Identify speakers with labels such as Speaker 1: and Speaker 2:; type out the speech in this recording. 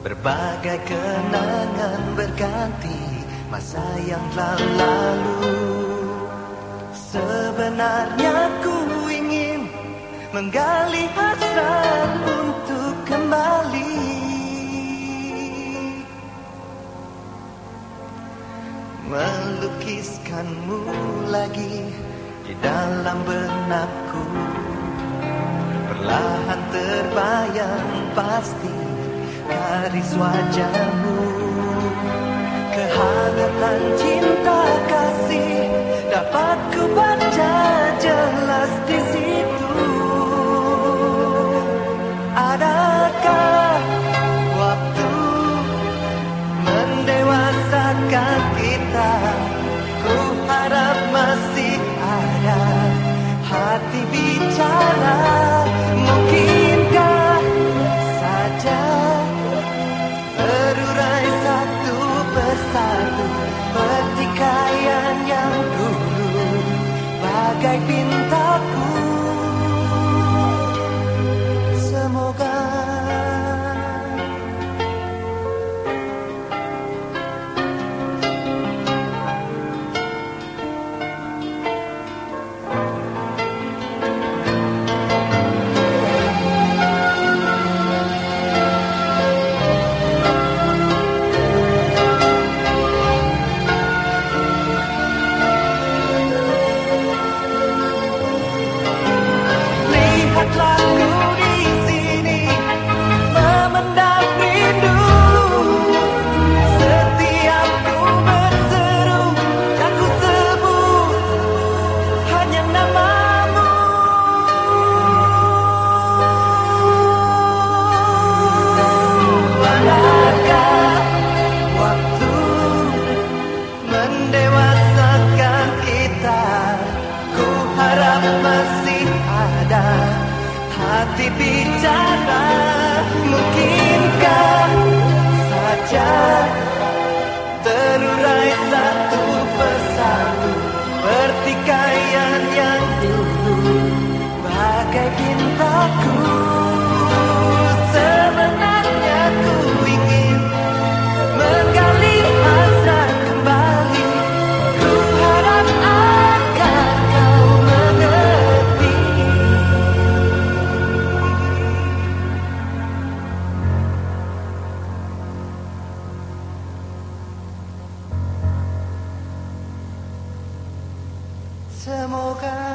Speaker 1: Berbagai kenangan berganti masa yang telah lalu. Sebenarnya ku ingin menggali hasrat untuk kembali. Melukiskanmu lagi di dalam benakku. Perlahan terbayang pasti garis wajahmu Kehangatan cinta kasih dapat ku baca jelas di situ. Adakah waktu mendewasakan kita 改变 mendewasakan kita? Ku harap masih ada hati bicara Mungkinkah Semoga